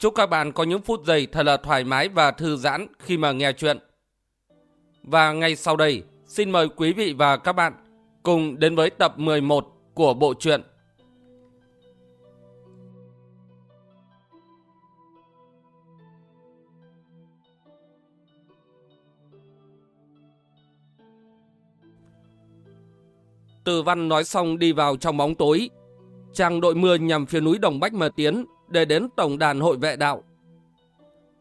Chúc các bạn có những phút giây thật là thoải mái và thư giãn khi mà nghe chuyện. Và ngay sau đây, xin mời quý vị và các bạn cùng đến với tập 11 của bộ truyện. Từ văn nói xong đi vào trong bóng tối. Chàng đội mưa nhằm phía núi Đồng Bách mà tiến để đến tổng đàn hội vệ đạo.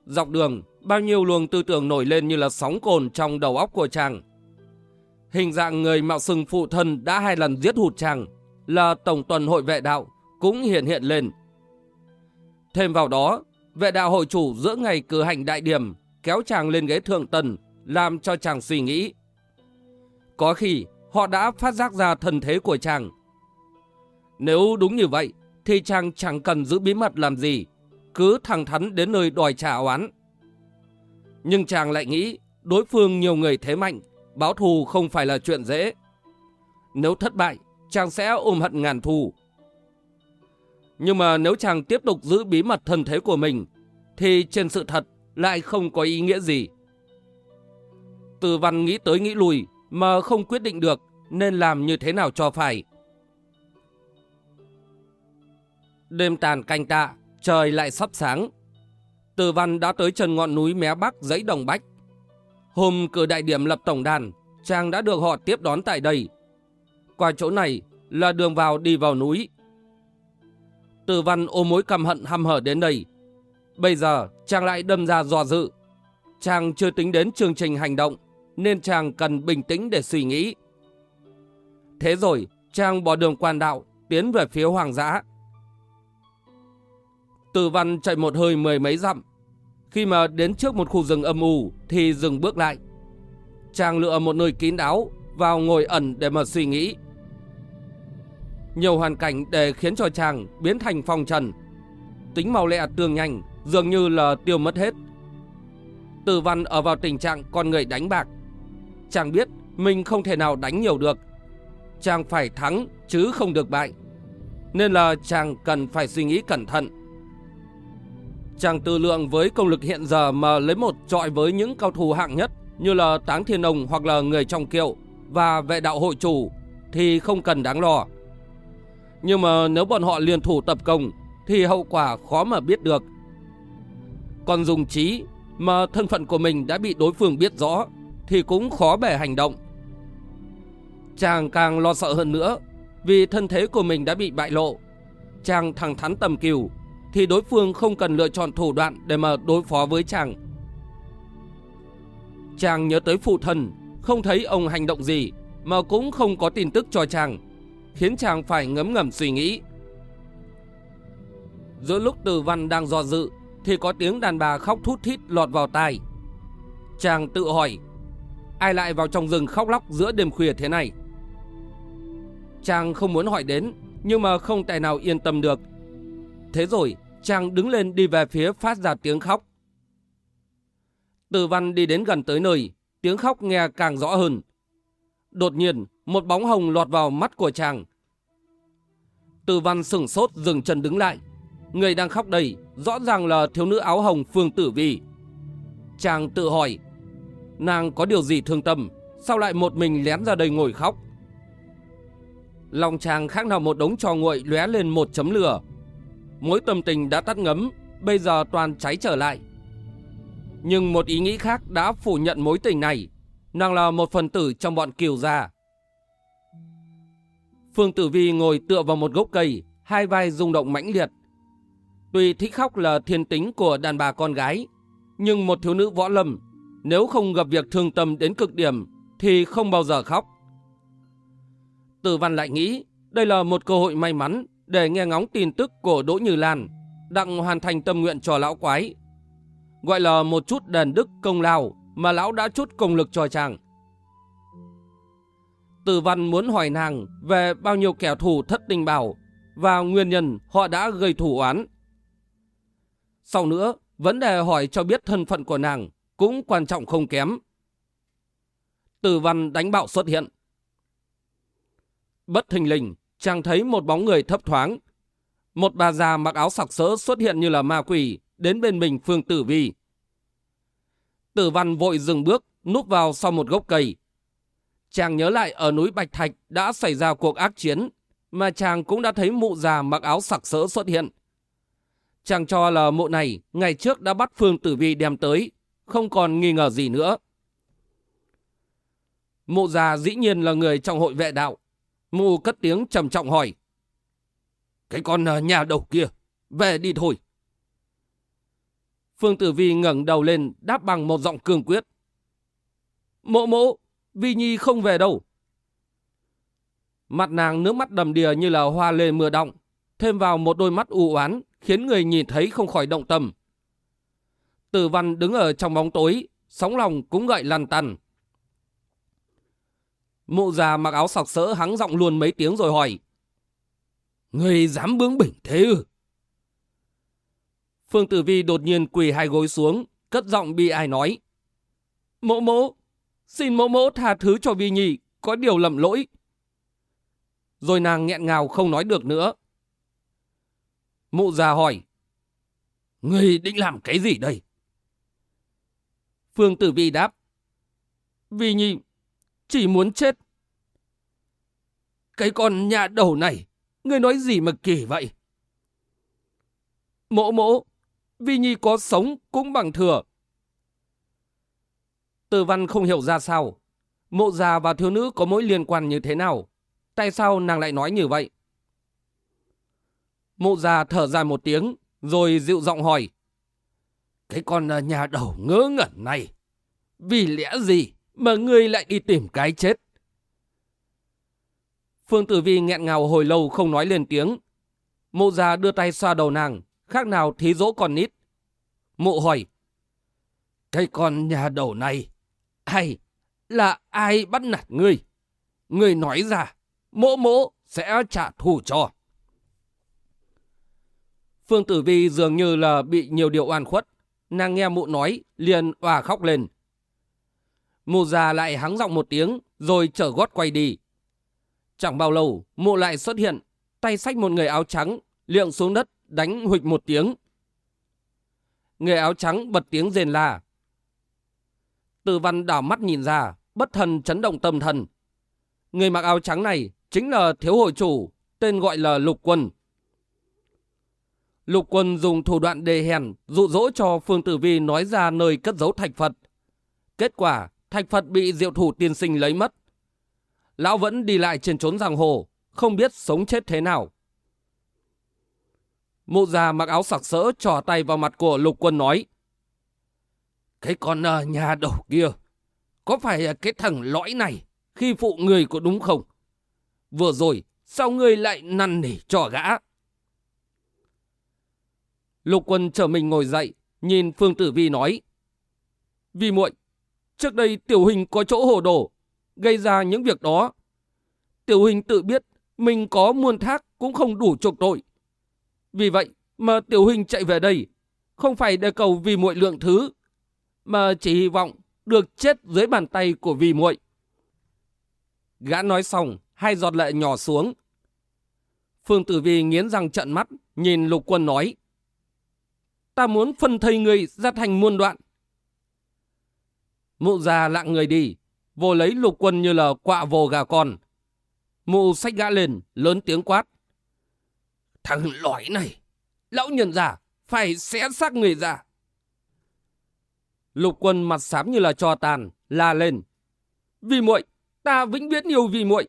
Dọc đường, bao nhiêu luồng tư tưởng nổi lên như là sóng cồn trong đầu óc của chàng. Hình dạng người mạo sừng phụ thân đã hai lần giết hụt chàng là tổng tuần hội vệ đạo cũng hiện hiện lên. Thêm vào đó, vệ đạo hội chủ giữa ngày cử hành đại điểm kéo chàng lên ghế thượng tần làm cho chàng suy nghĩ. Có khi họ đã phát giác ra thân thế của chàng. Nếu đúng như vậy, thì chàng chẳng cần giữ bí mật làm gì, cứ thẳng thắn đến nơi đòi trả oán. Nhưng chàng lại nghĩ đối phương nhiều người thế mạnh, báo thù không phải là chuyện dễ. Nếu thất bại, chàng sẽ ôm hận ngàn thù. Nhưng mà nếu chàng tiếp tục giữ bí mật thân thế của mình, thì trên sự thật lại không có ý nghĩa gì. Từ văn nghĩ tới nghĩ lùi mà không quyết định được nên làm như thế nào cho phải. Đêm tàn canh tạ, trời lại sắp sáng. Từ văn đã tới chân ngọn núi mé bắc dãy đồng bách. Hôm cử đại điểm lập tổng đàn, chàng đã được họ tiếp đón tại đây. Qua chỗ này là đường vào đi vào núi. Từ văn ôm mối căm hận hăm hở đến đây. Bây giờ chàng lại đâm ra dò dự. Chàng chưa tính đến chương trình hành động, nên chàng cần bình tĩnh để suy nghĩ. Thế rồi, chàng bỏ đường quan đạo, tiến về phía hoàng giã. Từ văn chạy một hơi mười mấy dặm. Khi mà đến trước một khu rừng âm u, thì dừng bước lại. Chàng lựa một nơi kín đáo, vào ngồi ẩn để mà suy nghĩ. Nhiều hoàn cảnh để khiến cho chàng biến thành phong trần. Tính màu lẹ tường nhanh, dường như là tiêu mất hết. Từ văn ở vào tình trạng con người đánh bạc. Chàng biết mình không thể nào đánh nhiều được. Chàng phải thắng, chứ không được bại. Nên là chàng cần phải suy nghĩ cẩn thận. Chàng tư lượng với công lực hiện giờ mà lấy một trọi với những cao thủ hạng nhất như là Táng Thiên đồng hoặc là người trong kiệu và vệ đạo hội chủ thì không cần đáng lo. Nhưng mà nếu bọn họ liên thủ tập công thì hậu quả khó mà biết được. Còn dùng trí mà thân phận của mình đã bị đối phương biết rõ thì cũng khó bẻ hành động. Chàng càng lo sợ hơn nữa vì thân thế của mình đã bị bại lộ. Chàng thẳng thắn tầm kiều thì đối phương không cần lựa chọn thủ đoạn để mà đối phó với chàng. Chàng nhớ tới phụ thân, không thấy ông hành động gì mà cũng không có tin tức cho chàng, khiến chàng phải ngấm ngầm suy nghĩ. Giữa lúc Từ Văn đang do dự thì có tiếng đàn bà khóc thút thít lọt vào tai. Chàng tự hỏi, ai lại vào trong rừng khóc lóc giữa đêm khuya thế này? Chàng không muốn hỏi đến, nhưng mà không tài nào yên tâm được Thế rồi, chàng đứng lên đi về phía phát ra tiếng khóc. Từ văn đi đến gần tới nơi, tiếng khóc nghe càng rõ hơn. Đột nhiên, một bóng hồng lọt vào mắt của chàng. Từ văn sửng sốt dừng chân đứng lại. Người đang khóc đầy rõ ràng là thiếu nữ áo hồng Phương Tử Vi. Chàng tự hỏi, nàng có điều gì thương tâm, sao lại một mình lén ra đây ngồi khóc? Lòng chàng khác nào một đống trò nguội lóe lên một chấm lửa, Mối tâm tình đã tắt ngấm, bây giờ toàn cháy trở lại. Nhưng một ý nghĩ khác đã phủ nhận mối tình này, nàng là một phần tử trong bọn kiều gia. Phương Tử Vi ngồi tựa vào một gốc cây, hai vai rung động mãnh liệt. Tuy thích khóc là thiên tính của đàn bà con gái, nhưng một thiếu nữ võ lâm, nếu không gặp việc thương tâm đến cực điểm, thì không bao giờ khóc. Tử văn lại nghĩ, đây là một cơ hội may mắn để nghe ngóng tin tức của Đỗ Như Lan, đặng hoàn thành tâm nguyện cho lão quái. gọi là một chút đền đức công lao mà lão đã chút công lực cho chàng. Tử văn muốn hỏi nàng về bao nhiêu kẻ thù thất tình bảo và nguyên nhân họ đã gây thủ oán. Sau nữa, vấn đề hỏi cho biết thân phận của nàng cũng quan trọng không kém. Tử văn đánh bạo xuất hiện. Bất thình lình, chàng thấy một bóng người thấp thoáng. Một bà già mặc áo sặc sỡ xuất hiện như là ma quỷ đến bên mình Phương Tử Vi. Tử văn vội dừng bước, núp vào sau một gốc cây. Chàng nhớ lại ở núi Bạch Thạch đã xảy ra cuộc ác chiến, mà chàng cũng đã thấy mụ già mặc áo sặc sỡ xuất hiện. Chàng cho là mụ này ngày trước đã bắt Phương Tử Vi đem tới, không còn nghi ngờ gì nữa. Mụ già dĩ nhiên là người trong hội vệ đạo. Mụ cất tiếng trầm trọng hỏi. Cái con à, nhà đầu kia, về đi thôi. Phương Tử Vi ngẩng đầu lên đáp bằng một giọng cương quyết. Mộ mộ, Vi Nhi không về đâu. Mặt nàng nước mắt đầm đìa như là hoa lê mưa động, thêm vào một đôi mắt u oán khiến người nhìn thấy không khỏi động tâm. Tử văn đứng ở trong bóng tối, sóng lòng cũng gậy lăn tăn. Mụ già mặc áo sọc sỡ hắng giọng luôn mấy tiếng rồi hỏi. Người dám bướng bỉnh thế ư? Phương Tử Vi đột nhiên quỳ hai gối xuống, cất giọng bị ai nói. Mỗ mỗ, xin mỗ mỗ tha thứ cho Vi Nhi, có điều lầm lỗi. Rồi nàng nghẹn ngào không nói được nữa. Mụ già hỏi. Người định làm cái gì đây? Phương Tử Vi đáp. Vi Nhi chỉ muốn chết. Cái con nhà đầu này, ngươi nói gì mà kỳ vậy? Mỗ mỗ, Vi Nhi có sống cũng bằng thừa. Từ văn không hiểu ra sao. Mộ già và thiếu nữ có mối liên quan như thế nào? Tại sao nàng lại nói như vậy? Mộ già thở dài một tiếng, rồi dịu giọng hỏi. Cái con à, nhà đầu ngớ ngẩn này, vì lẽ gì mà ngươi lại đi tìm cái chết? Phương Tử Vi nghẹn ngào hồi lâu không nói lên tiếng. Mộ già đưa tay xoa đầu nàng, khác nào thí dỗ con nít. Mộ hỏi, cái con nhà đầu này, hay là ai bắt nạt ngươi? Ngươi nói ra, mộ mộ sẽ trả thù cho. Phương Tử Vi dường như là bị nhiều điều oan khuất. Nàng nghe mụ nói, liền òa khóc lên. Mụ già lại hắng giọng một tiếng, rồi trở gót quay đi. Chẳng bao lâu, mụ lại xuất hiện, tay xách một người áo trắng, liệng xuống đất, đánh huịch một tiếng. Người áo trắng bật tiếng rền la. Từ văn đảo mắt nhìn ra, bất thần chấn động tâm thần. Người mặc áo trắng này chính là thiếu hội chủ, tên gọi là Lục Quân. Lục Quân dùng thủ đoạn đề hèn, dụ dỗ cho Phương Tử Vi nói ra nơi cất giấu thạch Phật. Kết quả, thạch Phật bị diệu thủ tiên sinh lấy mất. Lão vẫn đi lại trên trốn giang hồ, không biết sống chết thế nào. Mụ già mặc áo sặc sỡ trò tay vào mặt của lục quân nói. Cái con à, nhà đầu kia, có phải cái thằng lõi này khi phụ người có đúng không? Vừa rồi, sao ngươi lại năn nỉ cho gã? Lục quân trở mình ngồi dậy, nhìn Phương Tử Vi nói. "Vi muội, trước đây tiểu hình có chỗ hồ đồ, gây ra những việc đó. Tiểu hình tự biết mình có muôn thác cũng không đủ trục tội. Vì vậy mà tiểu hình chạy về đây, không phải để cầu vì muội lượng thứ, mà chỉ hy vọng được chết dưới bàn tay của vì muội. Gã nói xong, hai giọt lệ nhỏ xuống. Phương Tử Vi nghiến răng trận mắt, nhìn lục quân nói. Ta muốn phân thây người ra thành muôn đoạn. Mụ già lặng người đi, vô lấy lục quân như là quạ vồ gà con. Mụ sách gã lên, lớn tiếng quát. Thằng lõi này, lão nhân già, phải xé xác người già. Lục quân mặt xám như là cho tàn, la lên. Vì muội, ta vĩnh viễn yêu vì muội.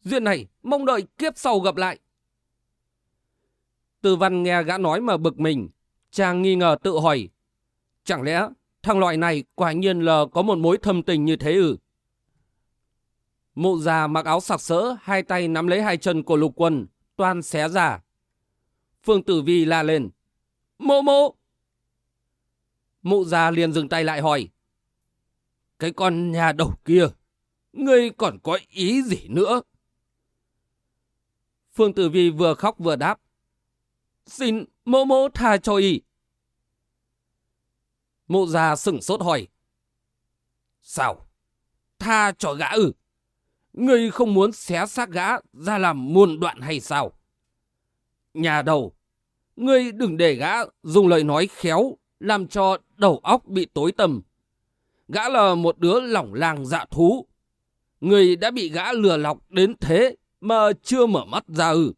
Duyên này, mong đợi kiếp sau gặp lại. Từ văn nghe gã nói mà bực mình, chàng nghi ngờ tự hỏi. Chẳng lẽ thằng loại này quả nhiên là có một mối thâm tình như thế ư? Mụ già mặc áo sặc sỡ, hai tay nắm lấy hai chân của lục quân, toan xé ra. Phương Tử Vi la lên. Mộ mộ! Mụ già liền dừng tay lại hỏi. Cái con nhà đầu kia, ngươi còn có ý gì nữa? Phương Tử Vi vừa khóc vừa đáp. Xin mộ mộ tha cho y mộ già sửng sốt hỏi. Sao? Tha cho gã ư? Ngươi không muốn xé xác gã ra làm muôn đoạn hay sao? Nhà đầu, ngươi đừng để gã dùng lời nói khéo làm cho đầu óc bị tối tầm. Gã là một đứa lỏng làng dạ thú. Ngươi đã bị gã lừa lọc đến thế mà chưa mở mắt ra ư.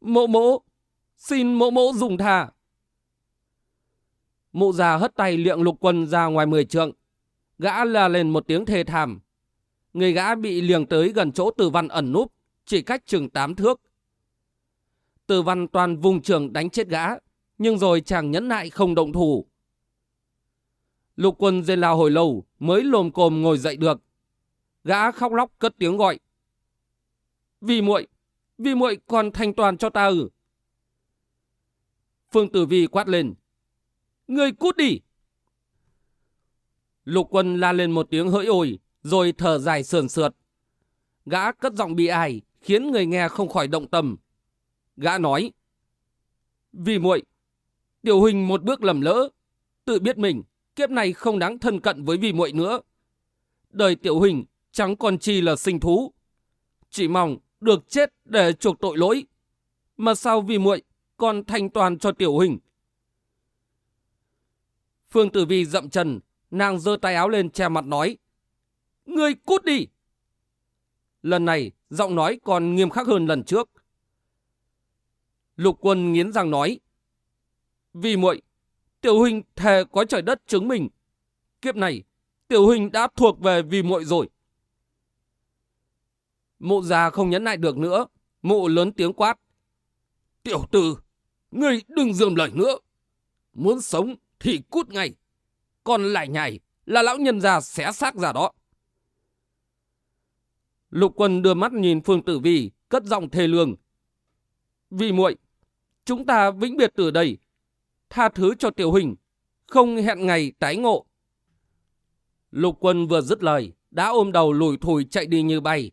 Mộ mộ, xin mộ mộ dùng thà. Mụ già hất tay liệng lục quân ra ngoài mười trượng. Gã la lên một tiếng thê thảm. Người gã bị liềng tới gần chỗ tử văn ẩn núp, chỉ cách chừng tám thước. Tử văn toàn vùng trường đánh chết gã, nhưng rồi chàng nhẫn nại không động thủ. Lục quân dên lao hồi lâu mới lồm cồm ngồi dậy được. Gã khóc lóc cất tiếng gọi. Vì muội, vì muội còn thanh toàn cho ta ư? Phương Tử Vi quát lên. Người cút đi! Lục quân la lên một tiếng hỡi ôi, rồi thở dài sườn sượt. Gã cất giọng bi ai, khiến người nghe không khỏi động tâm. Gã nói, Vì muội, tiểu huynh một bước lầm lỡ, tự biết mình, kiếp này không đáng thân cận với vì muội nữa. Đời tiểu huynh chẳng còn chi là sinh thú. Chỉ mong được chết để chuộc tội lỗi. Mà sao vì muội còn thanh toàn cho tiểu huynh? Phương Tử Vi dậm chân, nàng giơ tay áo lên che mặt nói. Ngươi cút đi! Lần này, giọng nói còn nghiêm khắc hơn lần trước. Lục quân nghiến răng nói. Vì muội, tiểu huynh thề có trời đất chứng minh. Kiếp này, tiểu huynh đã thuộc về vì muội rồi. Mụ già không nhấn lại được nữa. Mụ lớn tiếng quát. Tiểu tử, ngươi đừng dườm lời nữa. Muốn sống thì cút ngay. Còn lại nhảy là lão nhân già xé xác ra đó. Lục quân đưa mắt nhìn Phương Tử Vi, cất giọng thề lương. Vì muội, chúng ta vĩnh biệt từ đây. Tha thứ cho tiểu hình, không hẹn ngày tái ngộ. Lục quân vừa dứt lời, đã ôm đầu lùi thủi chạy đi như bay.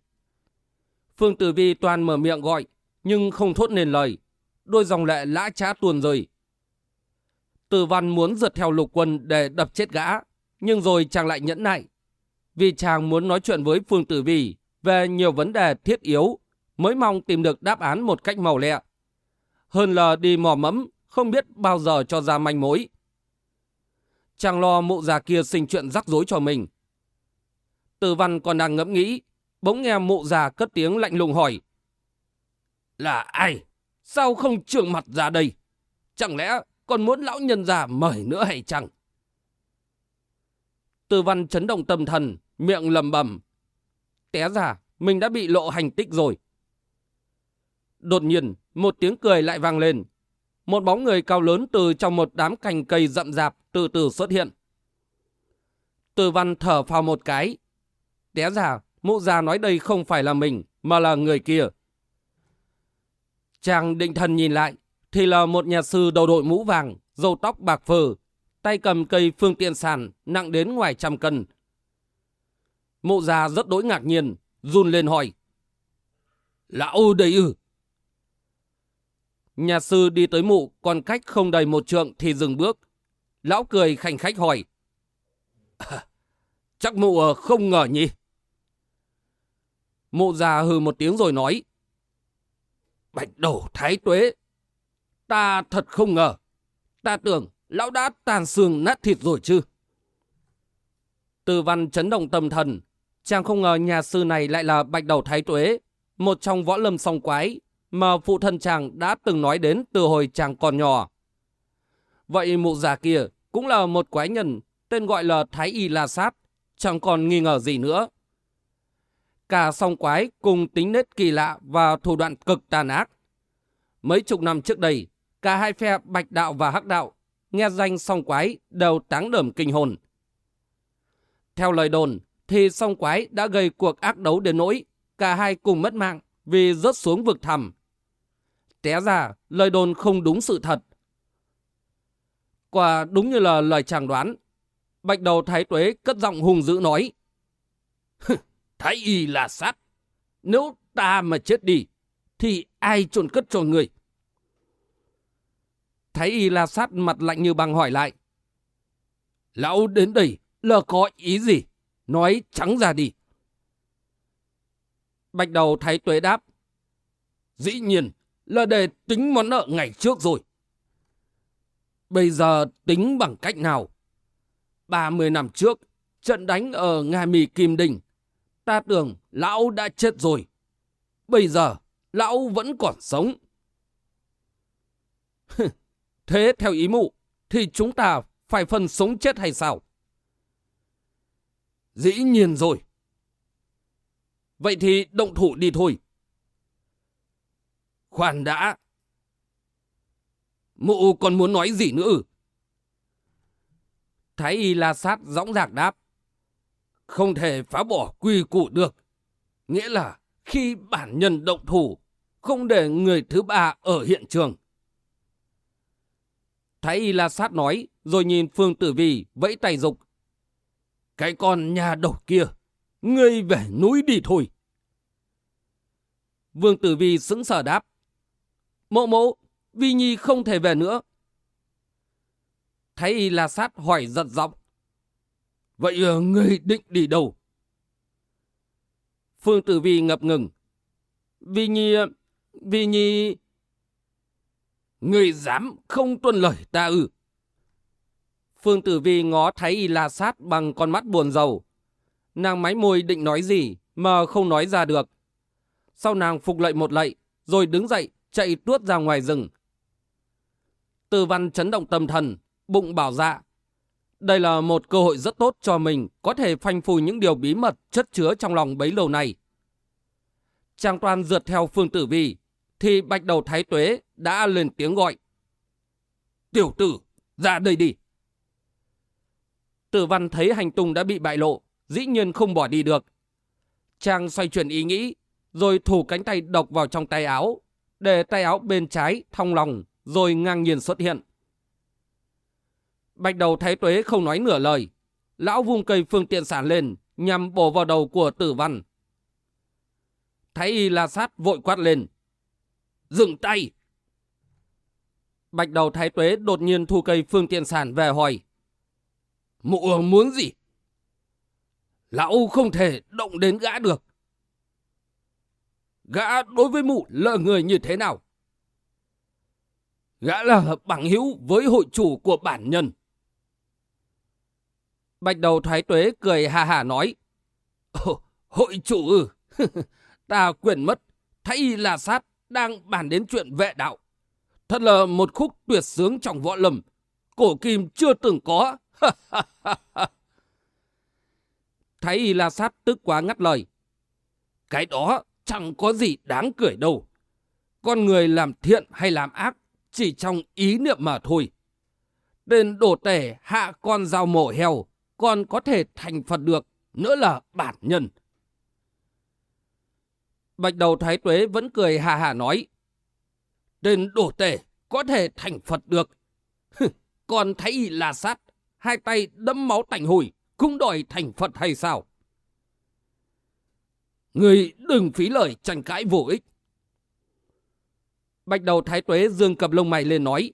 Phương Tử Vi toàn mở miệng gọi, nhưng không thốt nên lời. Đôi dòng lệ lã trá tuồn rời. Tử văn muốn rượt theo lục quân để đập chết gã, nhưng rồi chàng lại nhẫn nại. Vì chàng muốn nói chuyện với Phương Tử Vi về nhiều vấn đề thiết yếu, mới mong tìm được đáp án một cách màu lẹ. Hơn là đi mò mẫm, không biết bao giờ cho ra manh mối. Chàng lo mụ già kia sinh chuyện rắc rối cho mình. Tử văn còn đang ngẫm nghĩ, bỗng nghe mụ già cất tiếng lạnh lùng hỏi. Là ai? Sao không trường mặt ra đây? Chẳng lẽ còn muốn lão nhân già mời nữa hay chăng? Tư văn chấn động tâm thần, miệng lầm bầm. Té ra, mình đã bị lộ hành tích rồi. Đột nhiên, một tiếng cười lại vang lên. Một bóng người cao lớn từ trong một đám cành cây rậm rạp từ từ xuất hiện. Tư văn thở phào một cái. Té ra, mụ già nói đây không phải là mình, mà là người kia. Chàng định thần nhìn lại, thì là một nhà sư đầu đội mũ vàng, râu tóc bạc phơ, tay cầm cây phương tiện sàn nặng đến ngoài trăm cân. Mụ già rất đối ngạc nhiên, run lên hỏi. Lão đây ư? Nhà sư đi tới mụ, còn cách không đầy một trượng thì dừng bước. Lão cười khanh khách hỏi. À, chắc mụ không ngờ nhỉ? Mụ già hừ một tiếng rồi nói. Bạch đầu thái tuế. Ta thật không ngờ. Ta tưởng lão đã tàn xương nát thịt rồi chứ. Từ văn chấn động tâm thần. Chàng không ngờ nhà sư này lại là bạch đầu thái tuế. Một trong võ lâm song quái mà phụ thân chàng đã từng nói đến từ hồi chàng còn nhỏ. Vậy mụ già kia cũng là một quái nhân tên gọi là Thái Y La Sát, chẳng còn nghi ngờ gì nữa. Cả song quái cùng tính nết kỳ lạ và thủ đoạn cực tàn ác. Mấy chục năm trước đây, cả hai phe Bạch Đạo và Hắc Đạo nghe danh song quái đều táng đởm kinh hồn. Theo lời đồn, thì song quái đã gây cuộc ác đấu đến nỗi cả hai cùng mất mạng vì rớt xuống vực thẳm. Té ra, lời đồn không đúng sự thật. Quả đúng như là lời chàng đoán. Bạch đầu thái tuế cất giọng hùng dữ nói. Thái y là sát. Nếu ta mà chết đi, thì ai trộn cất cho người? Thái y la sát mặt lạnh như băng hỏi lại. Lão đến đây là có ý gì? Nói trắng ra đi. Bạch đầu thái tuế đáp. Dĩ nhiên là để tính món nợ ngày trước rồi. Bây giờ tính bằng cách nào? 30 năm trước, trận đánh ở Nga Mì Kim Đình, ta tưởng lão đã chết rồi. Bây giờ, lão vẫn còn sống. Thế theo ý mụ, thì chúng ta phải phần sống chết hay sao? Dĩ nhiên rồi. Vậy thì động thủ đi thôi. Khoan đã. Mụ còn muốn nói gì nữa Thái y la sát dõng dạc đáp. Không thể phá bỏ quy củ được. Nghĩa là khi bản nhân động thủ, không để người thứ ba ở hiện trường. Thái y la sát nói, rồi nhìn Phương Tử Vi vẫy tay dục. Cái con nhà đầu kia, ngươi về núi đi thôi. Vương Tử Vi sững sờ đáp. Mộ mộ, Vi Nhi không thể về nữa. Thái y la sát hỏi giật giọng. Vậy ờ, ngươi định đi đâu? Phương Tử Vi ngập ngừng. Vi Nhi... Ờ, Vi Nhi người dám không tuân lời ta ư? Phương Tử Vi ngó thấy y la sát bằng con mắt buồn rầu. Nàng máy môi định nói gì mà không nói ra được. Sau nàng phục lệ một lạy, rồi đứng dậy chạy tuốt ra ngoài rừng. Từ văn chấn động tâm thần, bụng bảo dạ. Đây là một cơ hội rất tốt cho mình có thể phanh phui những điều bí mật chất chứa trong lòng bấy lâu này. Trang toàn rượt theo Phương Tử Vi, thì bạch đầu thái tuế đã lên tiếng gọi. Tiểu tử, ra đây đi. Tử văn thấy hành tung đã bị bại lộ, dĩ nhiên không bỏ đi được. Trang xoay chuyển ý nghĩ, rồi thủ cánh tay độc vào trong tay áo, để tay áo bên trái thong lòng, rồi ngang nhiên xuất hiện. Bạch đầu thái tuế không nói nửa lời. Lão vung cây phương tiện sản lên, nhằm bổ vào đầu của tử văn. Thái y la sát vội quát lên. Dừng tay! Bạch đầu thái tuế đột nhiên thu cây phương tiện sản về hỏi. Mụ muốn gì? Lão không thể động đến gã được. Gã đối với mụ là người như thế nào? Gã là bằng hữu với hội chủ của bản nhân. Bạch đầu thái tuế cười hà hà nói. Ồ, hội chủ ư? ta quyền mất. Thấy là sát đang bàn đến chuyện vệ đạo. Thật là một khúc tuyệt sướng trong võ lâm. Cổ kim chưa từng có. Thấy la sát tức quá ngắt lời. Cái đó chẳng có gì đáng cười đâu. Con người làm thiện hay làm ác chỉ trong ý niệm mà thôi. Tên đổ tể hạ con dao mổ heo còn có thể thành Phật được, nữa là bản nhân. Bạch đầu thái tuế vẫn cười hà hà nói. Tên đổ tể có thể thành Phật được. còn thấy là sát, hai tay đẫm máu tành hủi, cũng đòi thành Phật hay sao? Người đừng phí lời tranh cãi vô ích. Bạch đầu thái tuế dương cặp lông mày lên nói.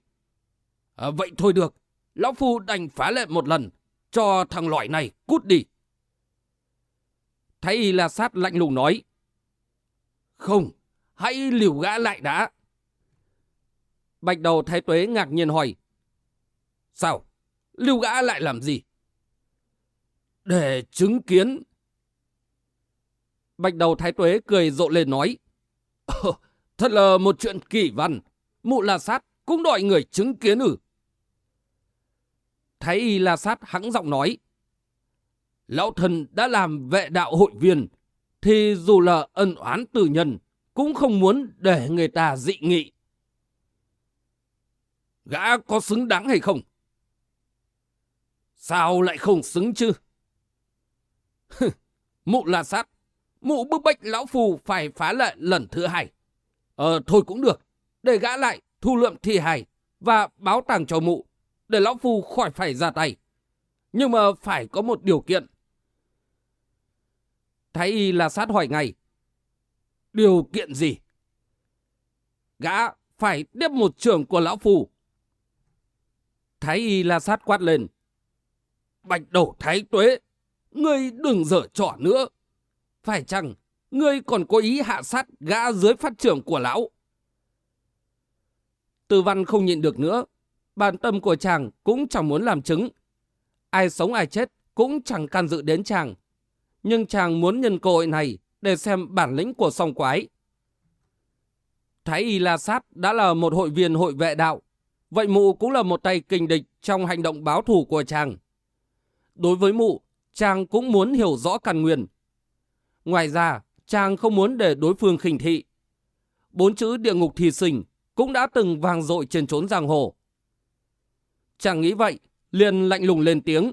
À, vậy thôi được, lão phu đành phá lệ một lần, cho thằng loại này cút đi. Thái y la sát lạnh lùng nói. Không, hãy liều gã lại đã. Bạch đầu thái tuế ngạc nhiên hỏi. Sao? Liều gã lại làm gì? Để chứng kiến. Bạch đầu thái tuế cười rộ lên nói. Ờ, thật là một chuyện kỳ văn. Mụ la sát cũng đòi người chứng kiến ử. Thái y la sát hắng giọng nói. Lão thần đã làm vệ đạo hội viên, thì dù là ân oán từ nhân, cũng không muốn để người ta dị nghị. Gã có xứng đáng hay không? Sao lại không xứng chứ? mụ là sát, mụ bức bách lão phù phải phá lệ lần thứ hai. Ờ, thôi cũng được, để gã lại thu lượm thi hài và báo tàng cho mụ để lão phù khỏi phải ra tay. Nhưng mà phải có một điều kiện. Thái y là sát hỏi ngay. Điều kiện gì? Gã phải tiếp một trưởng của lão phù. Thái y la sát quát lên. Bạch đổ thái tuế, ngươi đừng dở trò nữa. Phải chăng ngươi còn có ý hạ sát gã dưới phát trưởng của lão? Tư văn không nhịn được nữa. Bản tâm của chàng cũng chẳng muốn làm chứng. Ai sống ai chết cũng chẳng can dự đến chàng. Nhưng chàng muốn nhân cơ hội này để xem bản lĩnh của song quái. Thái Y La Sát đã là một hội viên hội vệ đạo. Vậy mụ cũng là một tay kình địch trong hành động báo thù của chàng. Đối với mụ, chàng cũng muốn hiểu rõ căn nguyên. Ngoài ra, chàng không muốn để đối phương khinh thị. Bốn chữ địa ngục thì sinh cũng đã từng vang dội trên trốn giang hồ. Chàng nghĩ vậy, liền lạnh lùng lên tiếng.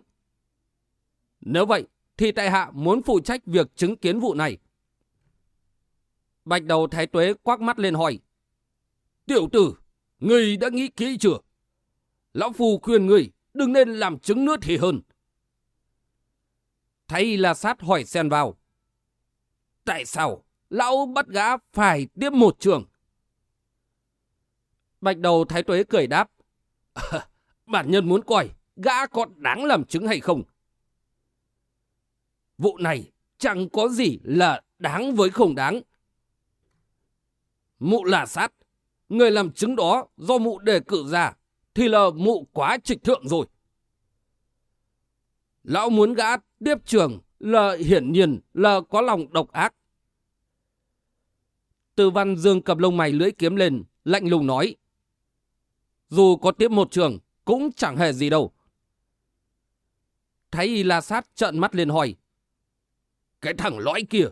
Nếu vậy, thì tại hạ muốn phụ trách việc chứng kiến vụ này. Bạch đầu thái tuế quắc mắt lên hỏi. Tiểu tử, ngươi đã nghĩ kỹ chưa? Lão Phu khuyên ngươi đừng nên làm chứng nữa thì hơn. Thái là Sát hỏi xen vào. Tại sao lão bắt gã phải tiếp một trường? Bạch đầu thái tuế cười đáp. bản nhân muốn coi gã có đáng làm chứng hay không. Vụ này chẳng có gì là đáng với không đáng. Mụ là sát. Người làm chứng đó do mụ đề cử ra thì là mụ quá trịch thượng rồi. Lão muốn gã tiếp trường là hiển nhiên là có lòng độc ác. Từ văn dương cầm lông mày lưỡi kiếm lên, lạnh lùng nói. Dù có tiếp một trường, cũng chẳng hề gì đâu. Thái y la sát trợn mắt lên hỏi. Cái thằng lõi kia,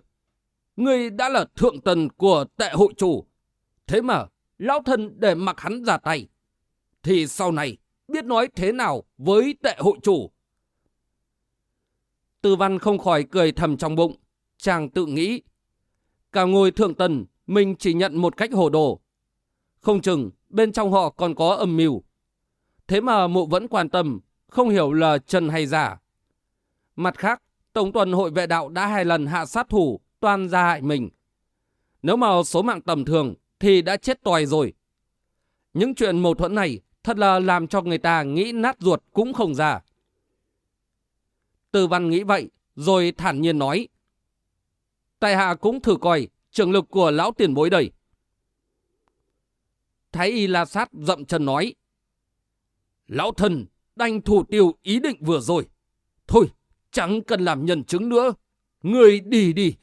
ngươi đã là thượng tần của tệ hội chủ. Thế mà, lão thân để mặc hắn ra tay. Thì sau này, biết nói thế nào với tệ hội chủ. Tư văn không khỏi cười thầm trong bụng. Chàng tự nghĩ. Cả ngôi thượng tần, mình chỉ nhận một cách hồ đồ. Không chừng, bên trong họ còn có âm mưu. Thế mà mụ vẫn quan tâm, không hiểu là chân hay giả. Mặt khác, Tổng tuần hội vệ đạo đã hai lần hạ sát thủ, toàn ra hại mình. Nếu mà số mạng tầm thường thì đã chết toài rồi. Những chuyện mâu thuẫn này thật là làm cho người ta nghĩ nát ruột cũng không ra. Từ văn nghĩ vậy, rồi thản nhiên nói. Tại hạ cũng thử coi trường lực của lão tiền bối đầy. Thái y la sát dậm chân nói. Lão thần đành thủ tiêu ý định vừa rồi. Thôi, chẳng cần làm nhân chứng nữa. Người đi đi.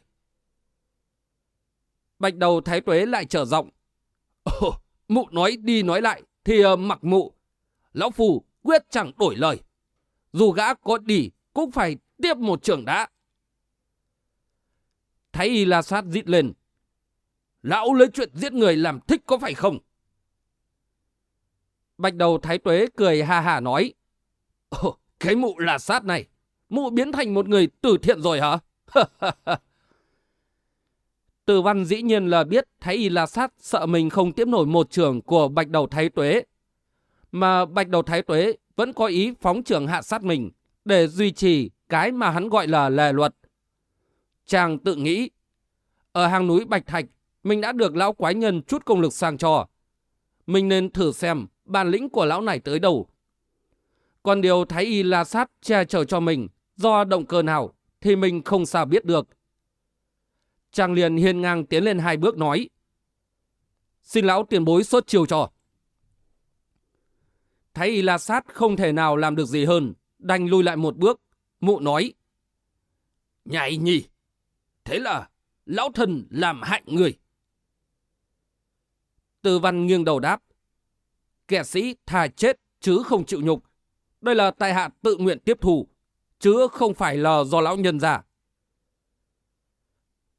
Bạch đầu thái tuế lại trở giọng. Ồ, mụ nói đi nói lại thì uh, mặc mụ. Lão phù quyết chẳng đổi lời. Dù gã có đi cũng phải tiếp một trường đã. Thái y la sát dít lên. Lão lấy chuyện giết người làm thích có phải không? Bạch đầu thái tuế cười ha hà nói. Ồ, cái mụ là sát này, mụ biến thành một người tử thiện rồi hả? Từ văn dĩ nhiên là biết Thái Y La Sát sợ mình không tiếp nổi một trường của bạch đầu thái tuế. Mà bạch đầu thái tuế vẫn có ý phóng trường hạ sát mình để duy trì cái mà hắn gọi là lề luật. Chàng tự nghĩ, ở hang núi Bạch Thạch, mình đã được lão quái nhân chút công lực sang cho. Mình nên thử xem bản lĩnh của lão này tới đâu. Còn điều Thái Y La Sát che chở cho mình do động cơ nào thì mình không sao biết được. Chàng liền hiên ngang tiến lên hai bước nói. Xin lão tiền bối xuất chiều trò". Thái Y La Sát không thể nào làm được gì hơn, đành lui lại một bước. Mụ nói. Nhảy nhỉ, thế là lão thần làm hại người. Từ văn nghiêng đầu đáp. Kẻ sĩ thà chết chứ không chịu nhục. Đây là tai hạ tự nguyện tiếp thù, chứ không phải là do lão nhân giả.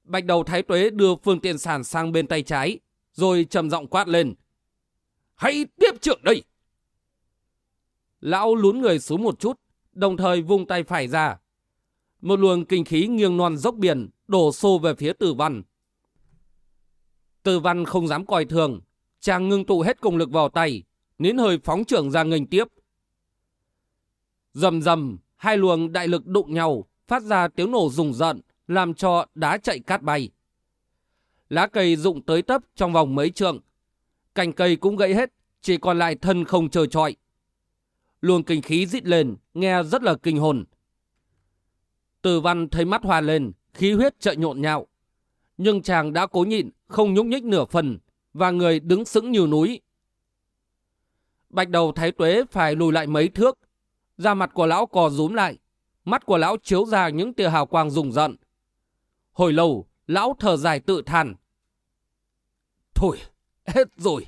Bạch đầu thái tuế đưa phương tiện sản sang bên tay trái, rồi trầm giọng quát lên. Hãy tiếp trưởng đây! Lão lún người xuống một chút, đồng thời vung tay phải ra. Một luồng kinh khí nghiêng non dốc biển đổ xô về phía tử văn. Tử văn không dám coi thường, chàng ngưng tụ hết công lực vào tay, nín hơi phóng trưởng ra nghênh tiếp. Dầm dầm, hai luồng đại lực đụng nhau, phát ra tiếng nổ rùng rợn, làm cho đá chạy cát bay. Lá cây rụng tới tấp trong vòng mấy trượng. Cành cây cũng gãy hết, chỉ còn lại thân không trơ trọi. Luồng kinh khí rít lên, nghe rất là kinh hồn. Từ văn thấy mắt hoa lên, khí huyết chạy nhộn nhạo. Nhưng chàng đã cố nhịn, không nhúc nhích nửa phần, và người đứng sững như núi. Bạch đầu thái tuế phải lùi lại mấy thước. Da mặt của lão cò rúm lại. Mắt của lão chiếu ra những tia hào quang rùng rợn. Hồi lâu, lão thở dài tự than. Thôi, hết rồi.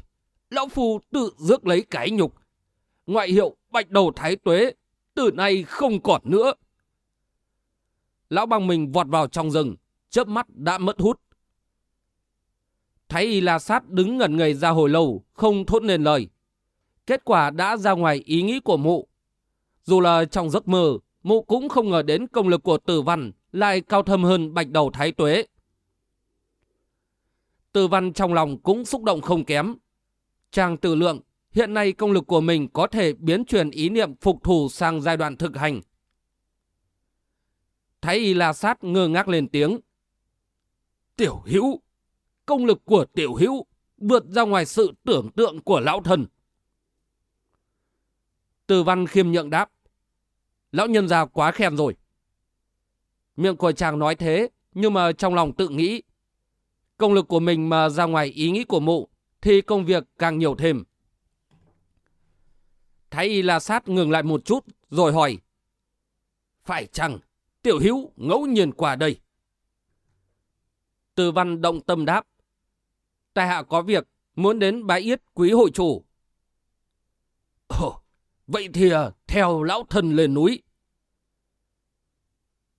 Lão Phu tự rước lấy cái nhục. Ngoại hiệu bạch đầu thái tuế, từ nay không còn nữa. Lão bằng mình vọt vào trong rừng, chớp mắt đã mất hút. Thái Y La Sát đứng ngẩn người ra hồi lâu, không thốt nên lời. Kết quả đã ra ngoài ý nghĩ của mụ. Dù là trong giấc mơ, mụ cũng không ngờ đến công lực của tử văn lại cao thâm hơn bạch đầu thái tuế. Tử văn trong lòng cũng xúc động không kém. Chàng tự lượng, hiện nay công lực của mình có thể biến chuyển ý niệm phục thủ sang giai đoạn thực hành. Thái y la sát ngơ ngác lên tiếng. Tiểu hữu, công lực của tiểu hữu vượt ra ngoài sự tưởng tượng của lão thần. Từ văn khiêm nhượng đáp. Lão nhân gia quá khen rồi. Miệng của chàng nói thế, nhưng mà trong lòng tự nghĩ. Công lực của mình mà ra ngoài ý nghĩ của mụ, thì công việc càng nhiều thêm. Thái y la sát ngừng lại một chút, rồi hỏi. Phải chăng, tiểu hữu ngẫu nhiên qua đây? Từ văn động tâm đáp. Tài hạ có việc, muốn đến bái yết quý hội chủ. Ồ, vậy thì à, theo lão thần lên núi.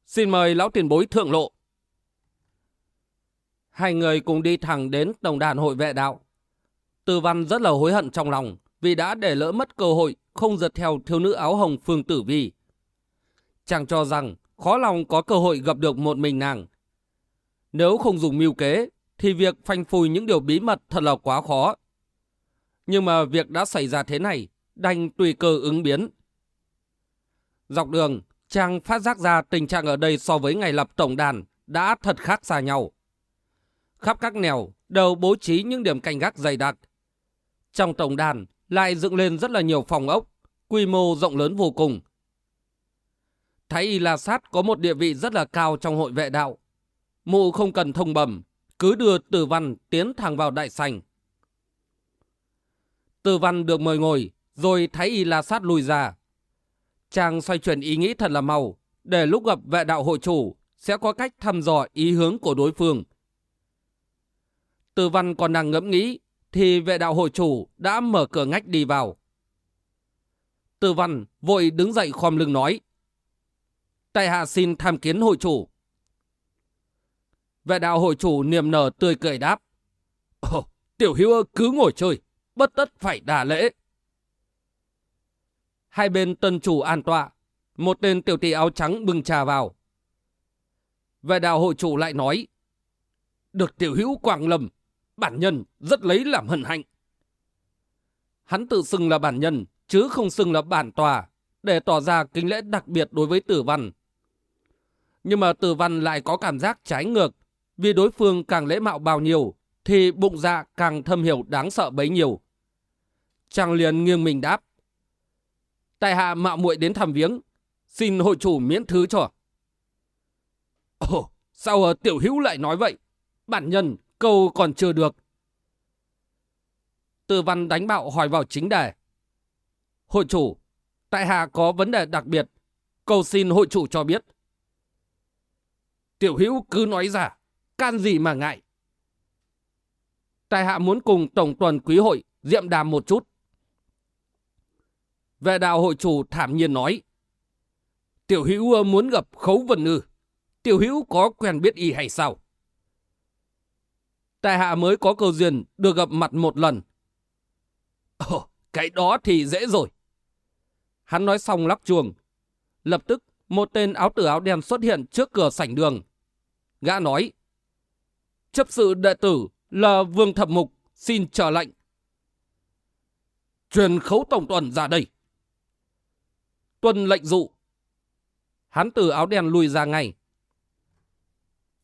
Xin mời lão tiền bối thượng lộ. Hai người cùng đi thẳng đến tổng đàn hội vệ đạo. Từ văn rất là hối hận trong lòng vì đã để lỡ mất cơ hội không giật theo thiếu nữ áo hồng Phương Tử Vi. Chàng cho rằng khó lòng có cơ hội gặp được một mình nàng. Nếu không dùng mưu kế thì việc phanh phui những điều bí mật thật là quá khó. Nhưng mà việc đã xảy ra thế này, đành tùy cơ ứng biến. Dọc đường, trang phát giác ra tình trạng ở đây so với ngày lập tổng đàn đã thật khác xa nhau. Khắp các nẻo đều bố trí những điểm canh gác dày đặc. Trong tổng đàn lại dựng lên rất là nhiều phòng ốc, quy mô rộng lớn vô cùng. Thái Y La Sát có một địa vị rất là cao trong hội vệ đạo. Mụ không cần thông bẩm, cứ đưa Tử Văn tiến thẳng vào đại sành. Tử Văn được mời ngồi, rồi Thái Y La Sát lùi ra. Chàng xoay chuyển ý nghĩ thật là mau, để lúc gặp vệ đạo hội chủ sẽ có cách thăm dò ý hướng của đối phương. từ Văn còn đang ngẫm nghĩ, thì vệ đạo hội chủ đã mở cửa ngách đi vào. từ Văn vội đứng dậy khom lưng nói. Tại hạ xin tham kiến hội chủ. Vệ đạo hội chủ niềm nở tươi cười đáp. Ồ, tiểu hữu cứ ngồi chơi, bất tất phải đà lễ. Hai bên tân chủ an tọa, một tên tiểu tỷ áo trắng bưng trà vào. Vệ đạo hội chủ lại nói. Được tiểu hữu quảng lầm, bản nhân rất lấy làm hân hạnh. Hắn tự xưng là bản nhân, chứ không xưng là bản tòa, để tỏ ra kính lễ đặc biệt đối với tử văn. Nhưng mà tử văn lại có cảm giác trái ngược, vì đối phương càng lễ mạo bao nhiêu, thì bụng dạ càng thâm hiểu đáng sợ bấy nhiêu. Chàng liền nghiêng mình đáp. Tại hạ mạo muội đến thăm viếng, xin hội chủ miễn thứ cho. Ồ, sao ờ tiểu hữu lại nói vậy? Bản nhân câu còn chưa được. Tư văn đánh bạo hỏi vào chính đề. Hội chủ, tại hạ có vấn đề đặc biệt, cầu xin hội chủ cho biết. Tiểu hữu cứ nói ra, can gì mà ngại. Tại hạ muốn cùng tổng tuần quý hội diệm đàm một chút. Vệ đạo hội chủ thảm nhiên nói. Tiểu hữu ờ, muốn gặp khấu vân ư. Tiểu hữu có quen biết y hay sao? Tại hạ mới có cầu duyên được gặp mặt một lần. Ồ, cái đó thì dễ rồi. Hắn nói xong lắc chuồng. Lập tức, một tên áo tử áo đen xuất hiện trước cửa sảnh đường. Gã nói, chấp sự đệ tử là Vương Thập Mục, xin trở lệnh. Truyền khấu tổng tuần ra đây tuân lệnh dụ. Hán tử áo đen lùi ra ngay.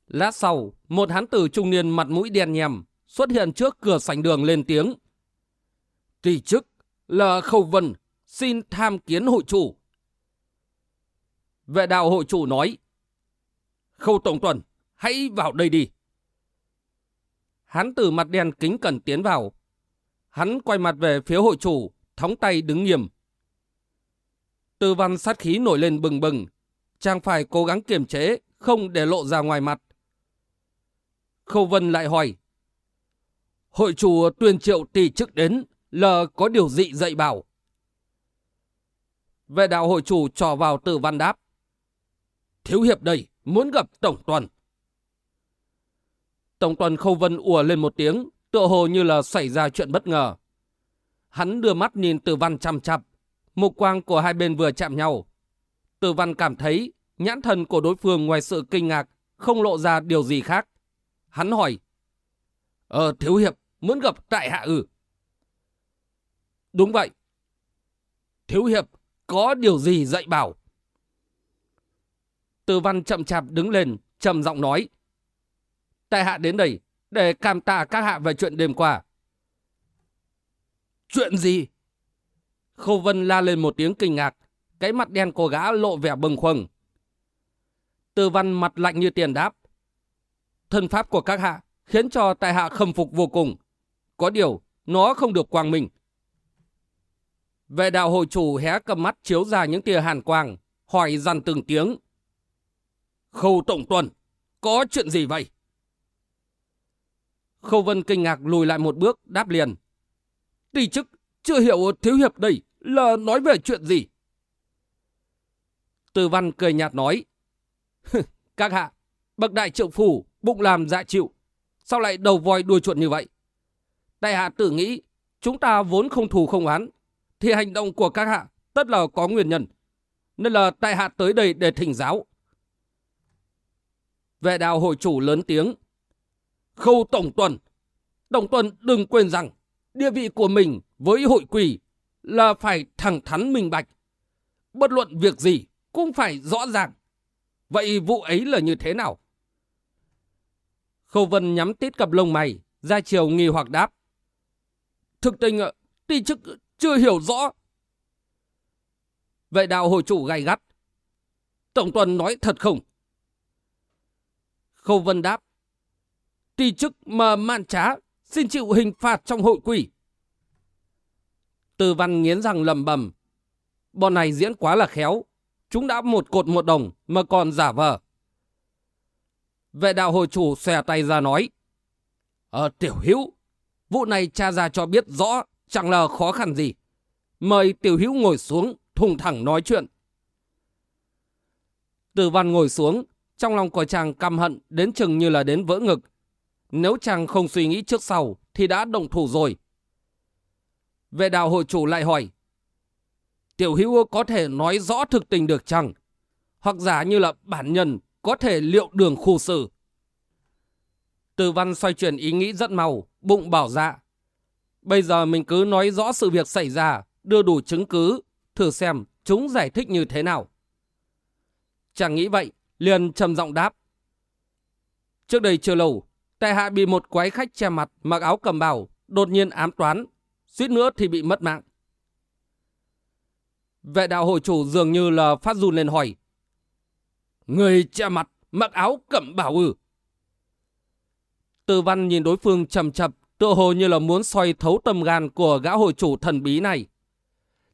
Lát sau, một hán tử trung niên mặt mũi đen nhèm xuất hiện trước cửa sảnh đường lên tiếng. Tỷ chức là Khâu Vân, xin tham kiến hội chủ. Vệ đạo hội chủ nói, Khâu Tổng Tuần, hãy vào đây đi. Hắn tử mặt đen kính cẩn tiến vào. Hắn quay mặt về phía hội chủ, thóng tay đứng nghiêm. Tư văn sát khí nổi lên bừng bừng. Chàng phải cố gắng kiềm chế, không để lộ ra ngoài mặt. Khâu Vân lại hỏi. Hội chủ tuyên triệu tỷ chức đến là có điều dị dạy bảo. Vệ đạo hội chủ trò vào tử văn đáp. Thiếu hiệp đây, muốn gặp Tổng Tuần. Tổng Tuần Khâu Vân ùa lên một tiếng, tựa hồ như là xảy ra chuyện bất ngờ. Hắn đưa mắt nhìn tử văn chăm chăm mục quang của hai bên vừa chạm nhau. Tử văn cảm thấy nhãn thần của đối phương ngoài sự kinh ngạc, không lộ ra điều gì khác. Hắn hỏi, Ờ, thiếu hiệp, muốn gặp tại hạ ư? Đúng vậy. Thiếu hiệp, có điều gì dạy bảo? Từ văn chậm chạp đứng lên, trầm giọng nói. Tại hạ đến đây để cảm tạ các hạ về chuyện đêm qua. Chuyện gì? Khâu Vân la lên một tiếng kinh ngạc, cái mặt đen của gã lộ vẻ bừng khuâng. Tư văn mặt lạnh như tiền đáp. Thân pháp của các hạ khiến cho tại hạ khâm phục vô cùng. Có điều, nó không được quang minh. Vệ đạo hội chủ hé cầm mắt chiếu ra những tia hàn quang, hỏi dằn từng tiếng. Khâu Tổng Tuần, có chuyện gì vậy? Khâu Vân kinh ngạc lùi lại một bước, đáp liền. Tỷ chức, chưa hiểu thiếu hiệp đây là nói về chuyện gì? Từ văn cười nhạt nói. Các hạ, bậc đại triệu phủ, bụng làm dạ chịu. Sao lại đầu voi đuôi chuột như vậy? Đại hạ tự nghĩ, chúng ta vốn không thù không án, thì hành động của các hạ tất là có nguyên nhân. Nên là đại hạ tới đây để thỉnh giáo. Vệ đạo hội chủ lớn tiếng. Khâu Tổng Tuần. Tổng Tuần đừng quên rằng địa vị của mình với hội quỷ là phải thẳng thắn minh bạch. Bất luận việc gì cũng phải rõ ràng. Vậy vụ ấy là như thế nào? Khâu Vân nhắm tít cặp lông mày, ra chiều nghi hoặc đáp. Thực tình, ti chức chưa hiểu rõ. Vậy đạo hội chủ gay gắt. Tổng tuần nói thật không? Khâu Vân đáp. Ti chức mà man trá, xin chịu hình phạt trong hội quỷ. Từ văn nghiến răng lầm bầm. Bọn này diễn quá là khéo. Chúng đã một cột một đồng mà còn giả vờ. Vệ đạo hội chủ xòe tay ra nói. Ờ, tiểu hữu, vụ này cha ra cho biết rõ, chẳng là khó khăn gì. Mời tiểu hữu ngồi xuống, thùng thẳng nói chuyện. Từ văn ngồi xuống, trong lòng của chàng căm hận đến chừng như là đến vỡ ngực. Nếu chàng không suy nghĩ trước sau, thì đã động thủ rồi. Vệ đạo hội chủ lại hỏi. Tiểu hữu có thể nói rõ thực tình được chăng? Hoặc giả như là bản nhân có thể liệu đường khu xử. Từ văn xoay chuyển ý nghĩ rất mau, bụng bảo dạ. Bây giờ mình cứ nói rõ sự việc xảy ra, đưa đủ chứng cứ, thử xem chúng giải thích như thế nào. Chàng nghĩ vậy, liền trầm giọng đáp. Trước đây chưa lâu, tại hạ bị một quái khách che mặt mặc áo cầm bào, đột nhiên ám toán, suýt nữa thì bị mất mạng. Vệ đạo hội chủ dường như là phát run lên hỏi. Người che mặt, mặc áo cẩm bảo ư. Từ văn nhìn đối phương chầm chập, tựa hồ như là muốn xoay thấu tâm gan của gã hội chủ thần bí này.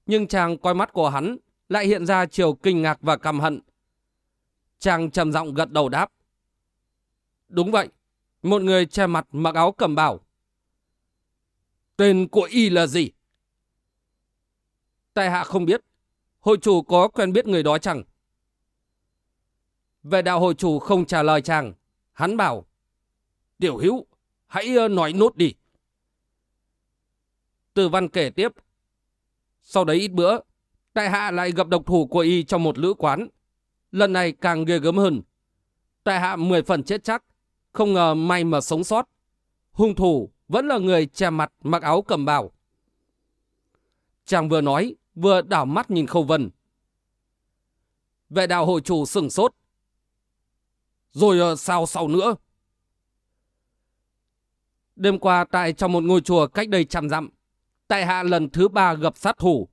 Nhưng chàng coi mắt của hắn lại hiện ra chiều kinh ngạc và căm hận. Chàng trầm giọng gật đầu đáp. Đúng vậy, một người che mặt mặc áo cẩm bảo. Tên của y là gì? Tại hạ không biết. Hội chủ có quen biết người đó chẳng? Về đạo hội chủ không trả lời chàng. Hắn bảo. Tiểu hữu, hãy nói nốt đi. Từ văn kể tiếp. Sau đấy ít bữa, tại hạ lại gặp độc thủ của y trong một lữ quán. Lần này càng ghê gớm hơn. Tại hạ mười phần chết chắc, không ngờ may mà sống sót. Hung thủ vẫn là người che mặt mặc áo cầm bào. Chàng vừa nói, vừa đảo mắt nhìn Khâu Vân. Vệ đạo hội chủ sừng sốt. Rồi ờ, sao sau nữa? Đêm qua tại trong một ngôi chùa cách đây trăm dặm, tại hạ lần thứ ba gặp sát thủ.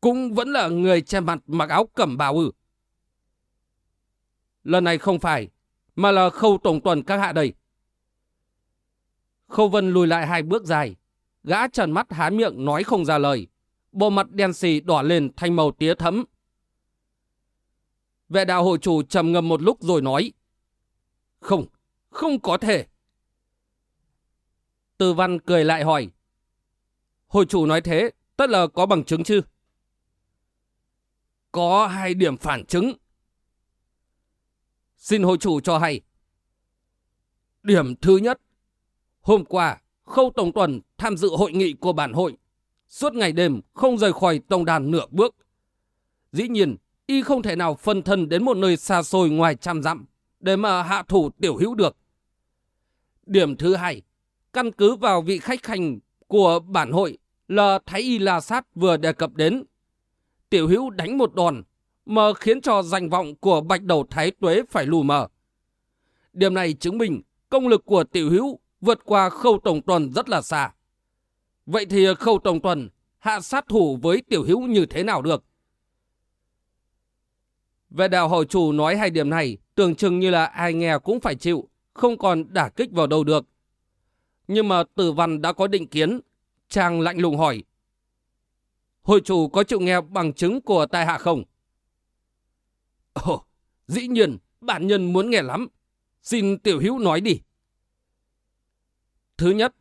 Cũng vẫn là người che mặt mặc áo cẩm bào ư. Lần này không phải, mà là khâu tổng tuần các hạ đây. Khâu Vân lùi lại hai bước dài, gã trần mắt há miệng nói không ra lời, bộ mặt đen xì đỏ lên thành màu tía thẫm. Vệ đạo hội chủ trầm ngâm một lúc rồi nói, Không, không có thể. Từ văn cười lại hỏi, Hội chủ nói thế, tất là có bằng chứng chứ? Có hai điểm phản chứng. Xin hội chủ cho hay. Điểm thứ nhất, hôm qua, Khâu Tổng Tuần tham dự hội nghị của bản hội. Suốt ngày đêm không rời khỏi tổng đàn nửa bước. Dĩ nhiên, y không thể nào phân thân đến một nơi xa xôi ngoài trăm dặm để mà hạ thủ tiểu hữu được. Điểm thứ hai, căn cứ vào vị khách hành của bản hội là Thái Y La Sát vừa đề cập đến. Tiểu hữu đánh một đòn mà khiến cho danh vọng của bạch đầu Thái Tuế phải lù mờ. Điểm này chứng minh công lực của tiểu hữu vượt qua khâu tổng tuần rất là xa. Vậy thì khâu tổng tuần hạ sát thủ với tiểu hữu như thế nào được? Về đạo hội chủ nói hai điểm này tưởng chừng như là ai nghe cũng phải chịu, không còn đả kích vào đâu được. Nhưng mà tử văn đã có định kiến, chàng lạnh lùng hỏi. Hội chủ có chịu nghe bằng chứng của tai hạ không? Ồ, dĩ nhiên, bản nhân muốn nghe lắm. Xin tiểu hữu nói đi. Thứ nhất,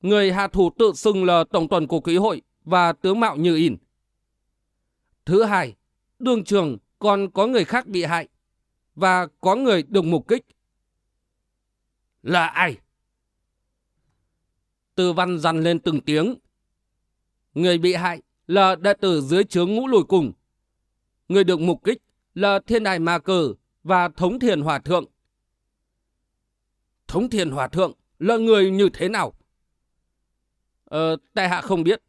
người hạ thủ tự xưng là tổng tuần của quý hội và tướng mạo như in. Thứ hai, đường trường còn có người khác bị hại và có người được mục kích. Là ai? Từ văn dằn lên từng tiếng. Người bị hại là đệ tử dưới trướng ngũ lùi cùng. Người được mục kích là thiên đài ma cờ và thống thiền hòa thượng. Thống thiền hòa thượng là người như thế nào? Ờ, tại hạ không biết.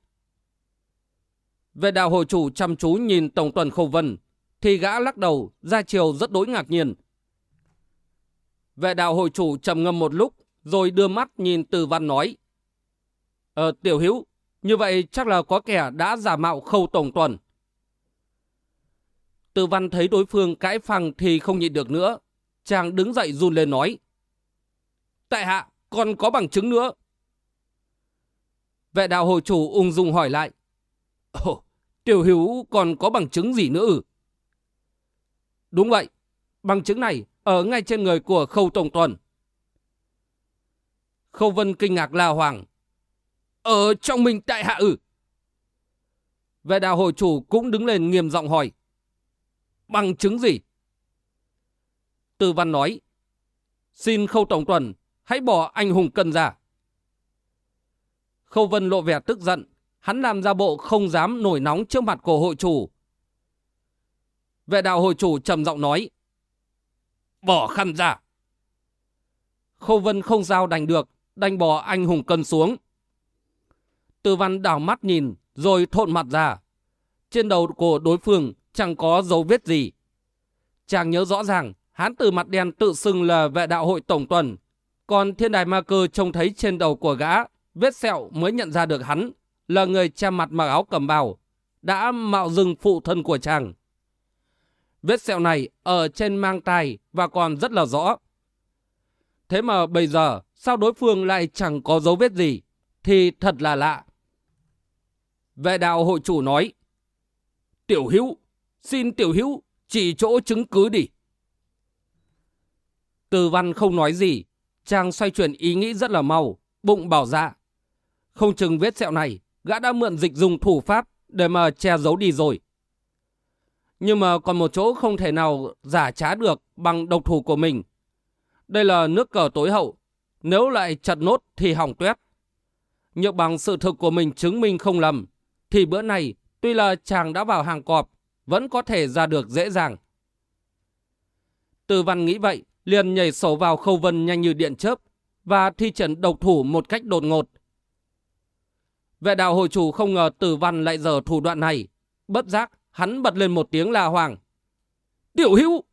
Về đạo hội chủ chăm chú nhìn Tổng tuần Khâu Vân, thì gã lắc đầu, ra chiều rất đối ngạc nhiên. Vệ đạo hội chủ trầm ngâm một lúc, rồi đưa mắt nhìn Từ Văn nói. Ờ, tiểu hữu, như vậy chắc là có kẻ đã giả mạo khâu tổng tuần. Từ Văn thấy đối phương cãi phăng thì không nhịn được nữa. Chàng đứng dậy run lên nói. Tại hạ, còn có bằng chứng nữa. Vệ đạo hội chủ ung dung hỏi lại. Ồ, tiểu hữu còn có bằng chứng gì nữa ư? Đúng vậy, bằng chứng này ở ngay trên người của Khâu Tổng Tuần. Khâu Vân kinh ngạc la hoàng. Ở trong mình tại hạ ư? Vệ đạo hội chủ cũng đứng lên nghiêm giọng hỏi. Bằng chứng gì? Tư văn nói. Xin Khâu Tổng Tuần hãy bỏ anh hùng cân ra. Khâu Vân lộ vẻ tức giận. Hắn làm ra bộ không dám nổi nóng trước mặt của hội chủ Vệ đạo hội chủ trầm giọng nói. Bỏ khăn ra. Khâu Vân không giao đành được, đành bỏ anh hùng cân xuống. Từ văn đảo mắt nhìn, rồi thộn mặt ra. Trên đầu của đối phương chẳng có dấu vết gì. Chàng nhớ rõ ràng, hán từ mặt đen tự xưng là vệ đạo hội tổng tuần. Còn thiên đài ma cơ trông thấy trên đầu của gã, vết sẹo mới nhận ra được hắn là người che mặt mặc áo cầm bào, đã mạo dừng phụ thân của chàng. Vết sẹo này ở trên mang tay và còn rất là rõ. Thế mà bây giờ sao đối phương lại chẳng có dấu vết gì thì thật là lạ. Vệ đạo hội chủ nói Tiểu hữu, xin tiểu hữu chỉ chỗ chứng cứ đi. Từ văn không nói gì, chàng xoay chuyển ý nghĩ rất là mau, bụng bảo dạ. Không chừng vết sẹo này, gã đã mượn dịch dùng thủ pháp để mà che giấu đi rồi. Nhưng mà còn một chỗ không thể nào giả trá được bằng độc thủ của mình. Đây là nước cờ tối hậu. Nếu lại chặt nốt thì hỏng tuét. Nhưng bằng sự thực của mình chứng minh không lầm, thì bữa này tuy là chàng đã vào hàng cọp, vẫn có thể ra được dễ dàng. Từ văn nghĩ vậy, liền nhảy sổ vào khâu vân nhanh như điện chớp và thi triển độc thủ một cách đột ngột. Vệ đạo hội chủ không ngờ tử văn lại giờ thủ đoạn này, bất giác hắn bật lên một tiếng la hoàng. Tiểu hữu!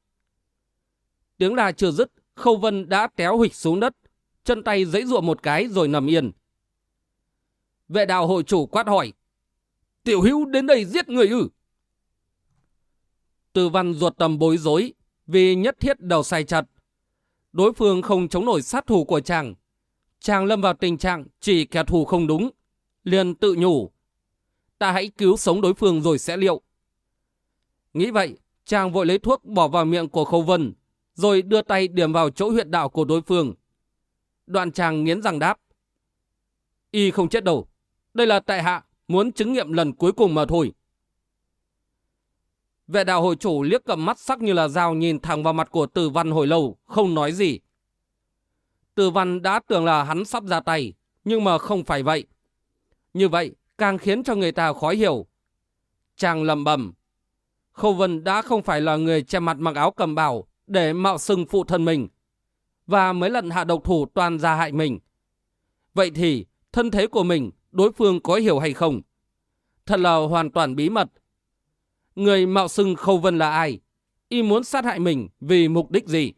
Tiếng la chưa dứt, Khâu Vân đã téo hịch xuống đất, chân tay giãy ruộng một cái rồi nằm yên. Vệ đạo hội chủ quát hỏi. Tiểu hữu đến đây giết người ư? Tử văn ruột tầm bối rối vì nhất thiết đầu sai chặt. Đối phương không chống nổi sát thủ của chàng. Chàng lâm vào tình trạng chỉ kẻ thù không đúng. Liền tự nhủ. Ta hãy cứu sống đối phương rồi sẽ liệu. Nghĩ vậy, chàng vội lấy thuốc bỏ vào miệng của Khâu Vân, rồi đưa tay điểm vào chỗ huyệt đạo của đối phương. Đoạn chàng nghiến răng đáp. Y không chết đâu. Đây là tại hạ, muốn chứng nghiệm lần cuối cùng mà thôi. Vệ đạo hội chủ liếc cầm mắt sắc như là dao nhìn thẳng vào mặt của tử văn hồi lâu, không nói gì. Tử văn đã tưởng là hắn sắp ra tay, nhưng mà không phải vậy. Như vậy, càng khiến cho người ta khó hiểu. Chàng lầm bầm. Khâu Vân đã không phải là người che mặt mặc áo cầm bảo để mạo xưng phụ thân mình. Và mấy lần hạ độc thủ toàn ra hại mình. Vậy thì, thân thế của mình, đối phương có hiểu hay không? Thật là hoàn toàn bí mật. Người mạo xưng Khâu Vân là ai? Y muốn sát hại mình vì mục đích gì?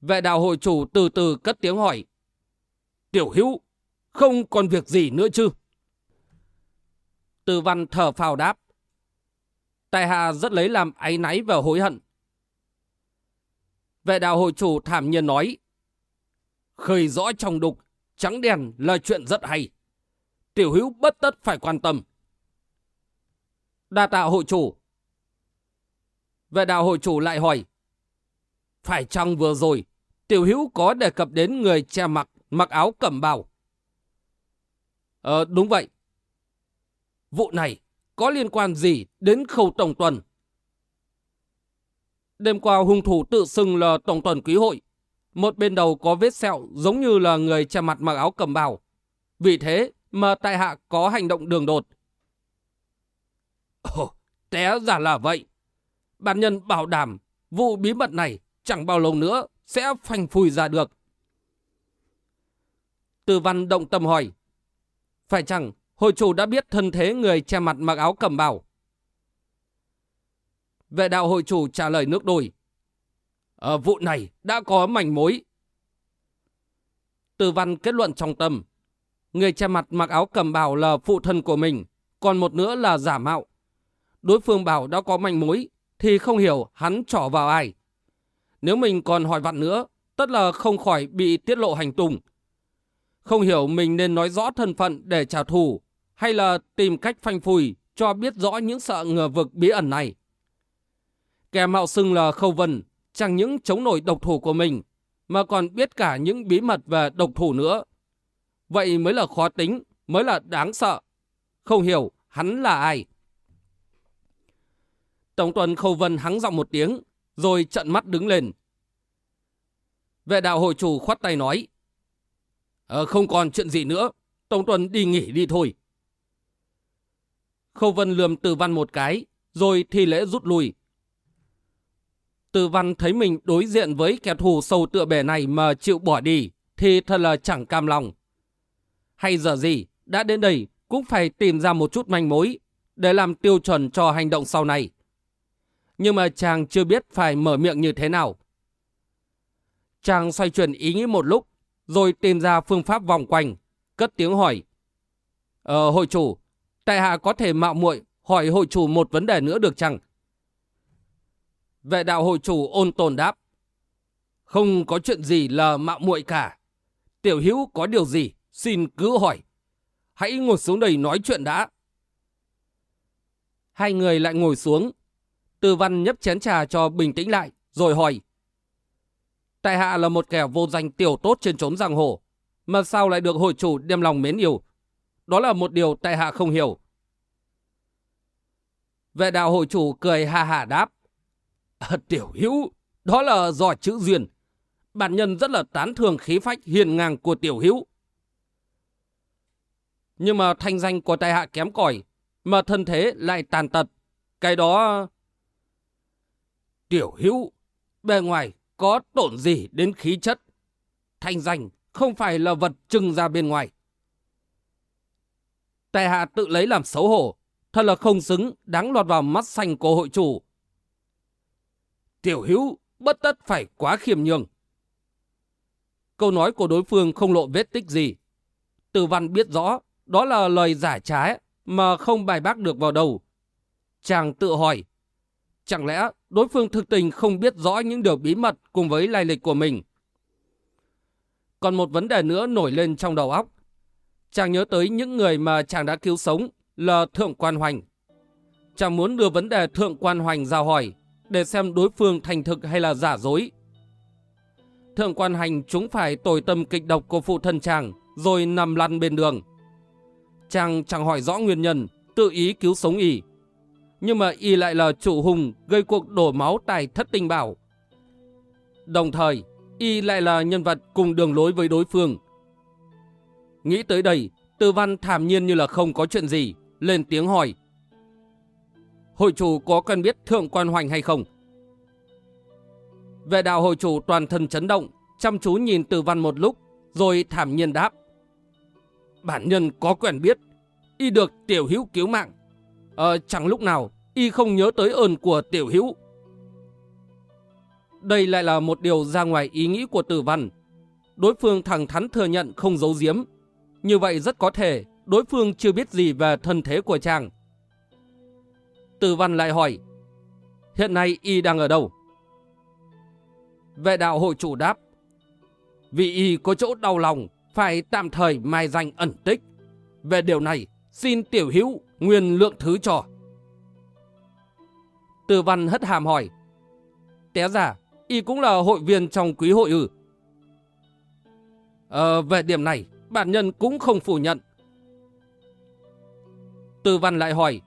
Vệ đạo hội chủ từ từ cất tiếng hỏi. Tiểu hữu, không còn việc gì nữa chứ? Từ văn thở phào đáp. Tài hạ rất lấy làm áy náy và hối hận. Vệ đạo hội chủ thảm nhiên nói. Khơi rõ trong đục, trắng đèn là chuyện rất hay. Tiểu hữu bất tất phải quan tâm. Đa tạ hội chủ. Vệ đạo hội chủ lại hỏi. Phải chăng vừa rồi, tiểu hữu có đề cập đến người che mặc, mặc áo cẩm bào? Ờ, đúng vậy. Vụ này có liên quan gì đến khâu tổng tuần? Đêm qua hung thủ tự xưng là tổng tuần quý hội. Một bên đầu có vết sẹo giống như là người che mặt mặc áo cầm bào. Vì thế mà tại hạ có hành động đường đột. Ồ, té ra là vậy. Bản nhân bảo đảm vụ bí mật này chẳng bao lâu nữa sẽ phanh phui ra được. Từ văn động tâm hỏi. Phải chăng hội chủ đã biết thân thế người che mặt mặc áo cầm bào? Vệ đạo hội chủ trả lời nước đôi. Ở vụ này đã có mảnh mối. Từ văn kết luận trong tâm. Người che mặt mặc áo cầm bào là phụ thân của mình, còn một nữa là giả mạo. Đối phương bảo đã có manh mối, thì không hiểu hắn trỏ vào ai. Nếu mình còn hỏi vặn nữa, tất là không khỏi bị tiết lộ hành tung. Không hiểu mình nên nói rõ thân phận để trả thù, hay là tìm cách phanh phui cho biết rõ những sợ ngờ vực bí ẩn này. Kẻ mạo xưng là Khâu Vân, chẳng những chống nổi độc thủ của mình, mà còn biết cả những bí mật về độc thủ nữa. Vậy mới là khó tính, mới là đáng sợ. Không hiểu hắn là ai. Tổng tuần Khâu Vân hắng giọng một tiếng, rồi trận mắt đứng lên. Vệ đạo hội chủ khoát tay nói. Ờ, không còn chuyện gì nữa, Tổng tuần đi nghỉ đi thôi. Khâu Vân lườm từ văn một cái, rồi thi lễ rút lui. Từ văn thấy mình đối diện với kẻ thù sâu tựa bể này mà chịu bỏ đi, thì thật là chẳng cam lòng. Hay giờ gì, đã đến đây cũng phải tìm ra một chút manh mối để làm tiêu chuẩn cho hành động sau này. Nhưng mà chàng chưa biết phải mở miệng như thế nào. Chàng xoay chuyển ý nghĩ một lúc, rồi tìm ra phương pháp vòng quanh, cất tiếng hỏi. Ờ, hội chủ, tại hạ có thể mạo muội hỏi hội chủ một vấn đề nữa được chăng? Vệ đạo hội chủ ôn tồn đáp. Không có chuyện gì là mạo muội cả. Tiểu hữu có điều gì, xin cứ hỏi. Hãy ngồi xuống đây nói chuyện đã. Hai người lại ngồi xuống. Tư văn nhấp chén trà cho bình tĩnh lại, rồi hỏi. Tại hạ là một kẻ vô danh tiểu tốt trên trốn giang hồ, mà sao lại được hội chủ đem lòng mến yêu? Đó là một điều tại hạ không hiểu. Vệ đạo hội chủ cười hà hà đáp. À, tiểu hữu, đó là do chữ duyên. Bản nhân rất là tán thường khí phách hiền ngang của tiểu hữu. Nhưng mà thanh danh của tại hạ kém cỏi mà thân thế lại tàn tật. Cái đó... Tiểu hữu, bề ngoài có tổn gì đến khí chất. Thanh danh không phải là vật trưng ra bên ngoài. Tài hạ tự lấy làm xấu hổ, thật là không xứng, đáng lọt vào mắt xanh của hội chủ. Tiểu hữu, bất tất phải quá khiêm nhường. Câu nói của đối phương không lộ vết tích gì. Từ văn biết rõ, đó là lời giả trái mà không bài bác được vào đầu. Chàng tự hỏi, chẳng lẽ đối phương thực tình không biết rõ những điều bí mật cùng với lai lịch của mình? Còn một vấn đề nữa nổi lên trong đầu óc. Chàng nhớ tới những người mà chàng đã cứu sống là Thượng Quan Hoành. Chàng muốn đưa vấn đề Thượng Quan Hoành ra hỏi để xem đối phương thành thực hay là giả dối. Thượng Quan Hành chúng phải tồi tâm kịch độc của phụ thân chàng rồi nằm lăn bên đường. Chàng chẳng hỏi rõ nguyên nhân, tự ý cứu sống y. Nhưng mà y lại là chủ hùng gây cuộc đổ máu tại thất tinh bảo. Đồng thời, y lại là nhân vật cùng đường lối với đối phương. Nghĩ tới đây, Tư Văn thảm nhiên như là không có chuyện gì, lên tiếng hỏi. Hội chủ có cần biết Thượng Quan Hoành hay không? Vệ đạo hội chủ toàn thân chấn động, chăm chú nhìn tư Văn một lúc, rồi thảm nhiên đáp. Bản nhân có quen biết, y được tiểu hữu cứu mạng. Ờ, chẳng lúc nào, y không nhớ tới ơn của tiểu hữu. Đây lại là một điều ra ngoài ý nghĩ của Tử Văn. Đối phương thẳng thắn thừa nhận không giấu giếm. Như vậy rất có thể đối phương chưa biết gì về thân thế của chàng. Tử Văn lại hỏi, hiện nay y đang ở đâu? Vệ đạo hội chủ đáp, vì y có chỗ đau lòng, phải tạm thời mai danh ẩn tích. Về điều này, xin tiểu hữu nguyên lượng thứ cho. Từ văn hất hàm hỏi, té ra, y cũng là hội viên trong quý hội ư. Ờ, về điểm này, bản nhân cũng không phủ nhận. Từ văn lại hỏi,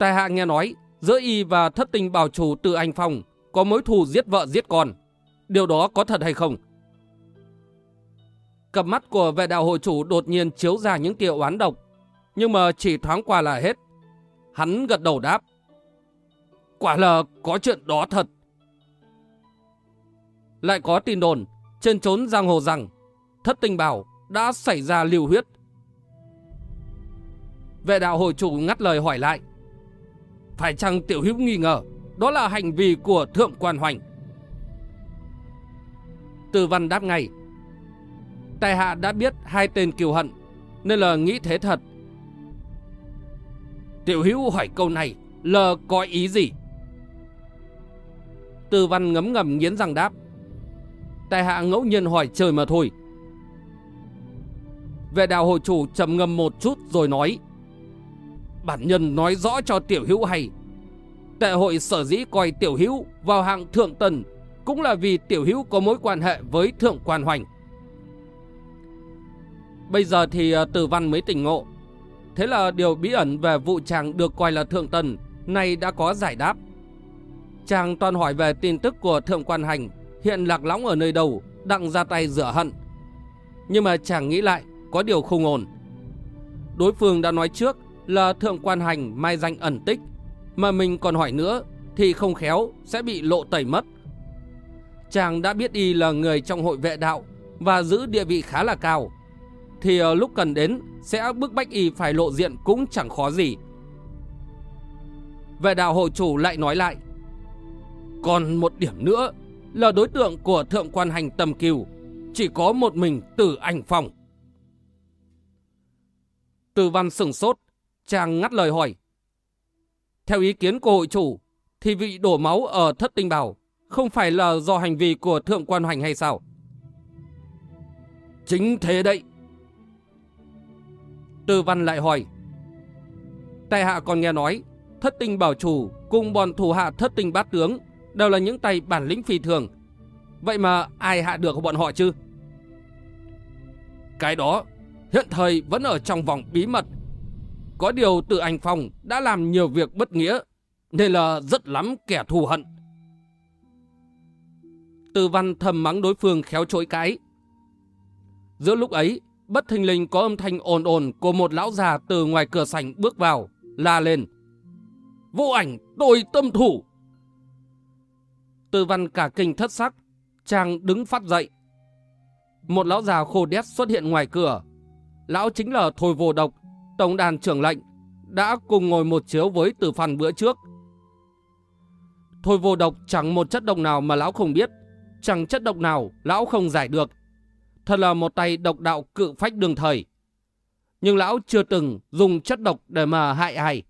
Tài hạ nghe nói, giữa y và thất tình bảo chủ từ anh Phong có mối thù giết vợ giết con. Điều đó có thật hay không? Cặp mắt của vệ đạo hội chủ đột nhiên chiếu ra những tia oán độc, nhưng mà chỉ thoáng qua là hết. Hắn gật đầu đáp. Quả là có chuyện đó thật. Lại có tin đồn, trên trốn giang hồ rằng, thất tình bảo đã xảy ra liều huyết. Vệ đạo hội chủ ngắt lời hỏi lại. Phải chăng tiểu hữu nghi ngờ, đó là hành vi của thượng quan hoành? Từ văn đáp ngay. Tài hạ đã biết hai tên kiều hận, nên là nghĩ thế thật. Tiểu hữu hỏi câu này lờ có ý gì? Từ văn ngấm ngầm nghiến răng đáp. Tài hạ ngẫu nhiên hỏi trời mà thôi. Vệ đạo hội chủ trầm ngâm một chút rồi nói. Bản nhân nói rõ cho tiểu hữu hay. Tệ hội sở dĩ coi tiểu hữu vào hạng thượng tần cũng là vì tiểu hữu có mối quan hệ với thượng quan hoành. Bây giờ thì ờ, tử văn mới tỉnh ngộ. Thế là điều bí ẩn về vụ chàng được coi là thượng tần nay đã có giải đáp. Chàng toàn hỏi về tin tức của thượng quan hành hiện lạc lõng ở nơi đâu, đặng ra tay rửa hận. Nhưng mà chàng nghĩ lại, có điều không ổn. Đối phương đã nói trước là thượng quan hành mai danh ẩn tích, mà mình còn hỏi nữa thì không khéo sẽ bị lộ tẩy mất. Chàng đã biết y là người trong hội vệ đạo và giữ địa vị khá là cao thì ờ, lúc cần đến sẽ bức bách y phải lộ diện cũng chẳng khó gì. Vệ đạo hội chủ lại nói lại. Còn một điểm nữa là đối tượng của thượng quan hành tầm kiều chỉ có một mình tử ảnh phòng. Từ văn sừng sốt, chàng ngắt lời hỏi. Theo ý kiến của hội chủ, thì vị đổ máu ở thất tinh bảo không phải là do hành vi của thượng quan hành hay sao? Chính thế đấy. Tư văn lại hỏi. Tại hạ còn nghe nói, thất tinh bảo chủ cùng bọn thủ hạ thất tinh bát tướng đều là những tay bản lĩnh phi thường. Vậy mà ai hạ được bọn họ chứ? Cái đó hiện thời vẫn ở trong vòng bí mật. Có điều từ anh Phong đã làm nhiều việc bất nghĩa, nên là rất lắm kẻ thù hận. Từ văn thầm mắng đối phương khéo chối cái. Giữa lúc ấy, bất thình lình có âm thanh ồn ồn của một lão già từ ngoài cửa sảnh bước vào, la lên. Vô ảnh, tôi tâm thủ! Tư văn cả kinh thất sắc, chàng đứng phát dậy. Một lão già khô đét xuất hiện ngoài cửa. Lão chính là Thôi Vô Độc, tổng đàn trưởng lệnh, đã cùng ngồi một chiếu với tử phần bữa trước. Thôi vô độc chẳng một chất độc nào mà lão không biết, chẳng chất độc nào lão không giải được. Thật là một tay độc đạo cự phách đường thời. Nhưng lão chưa từng dùng chất độc để mà hại ai.